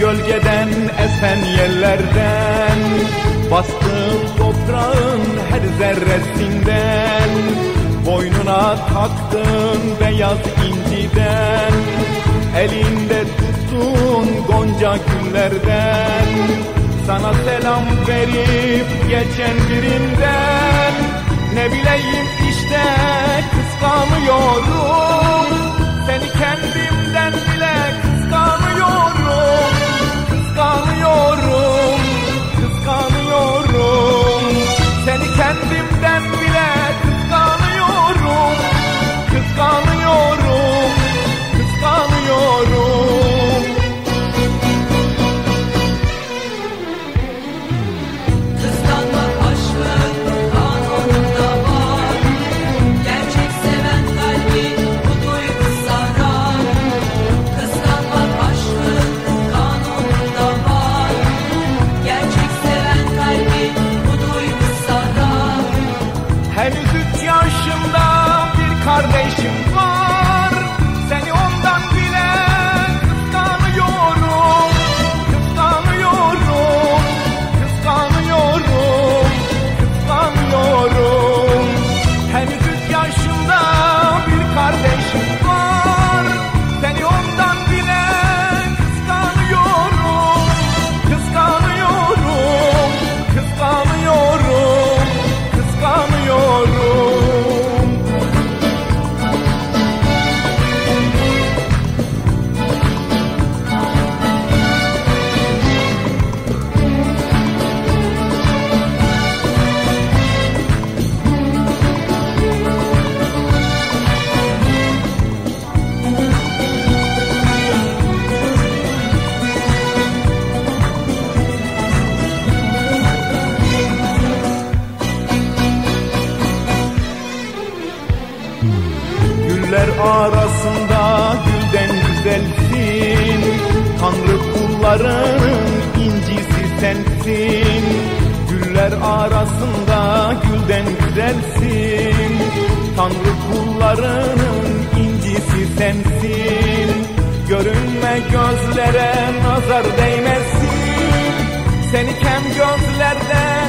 gölgeden esen yerlerden. Bastığım toprağın her zerresinden. Boynuna taktığın beyaz inciden. Elinde tuttuğun gonca güllerden. Sana selam verip geçen birinden. Ne bileyim Güller arasında gülden güzelsin. Tanrı kullarının incisi sensin. Güller arasında gülden güzelsin. Tanrı kullarının incisi sensin. Görünme gözlere nazar değmesin. Seni kem gözlerden